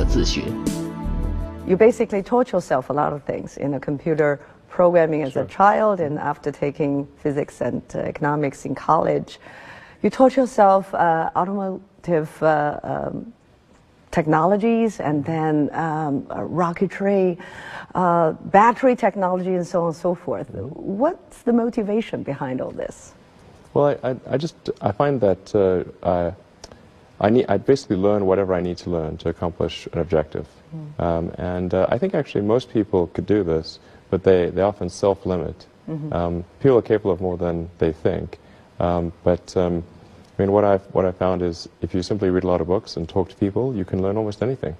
和自学。 You basically taught yourself a lot of things in a computer programming as a child, and after taking physics and uh, economics in college, you taught yourself uh, automotive uh, um, technologies and then um, uh, rocketry, uh, battery technology, and so on and so forth. What's the motivation behind all this? Well, I, I, I just I find that uh, I, I need I basically learn whatever I need to learn to accomplish an objective, um, and uh, I think actually most people could do this, but they, they often self-limit. Um, people are capable of more than they think, um, but um, I mean what I what I found is if you simply read a lot of books and talk to people, you can learn almost anything.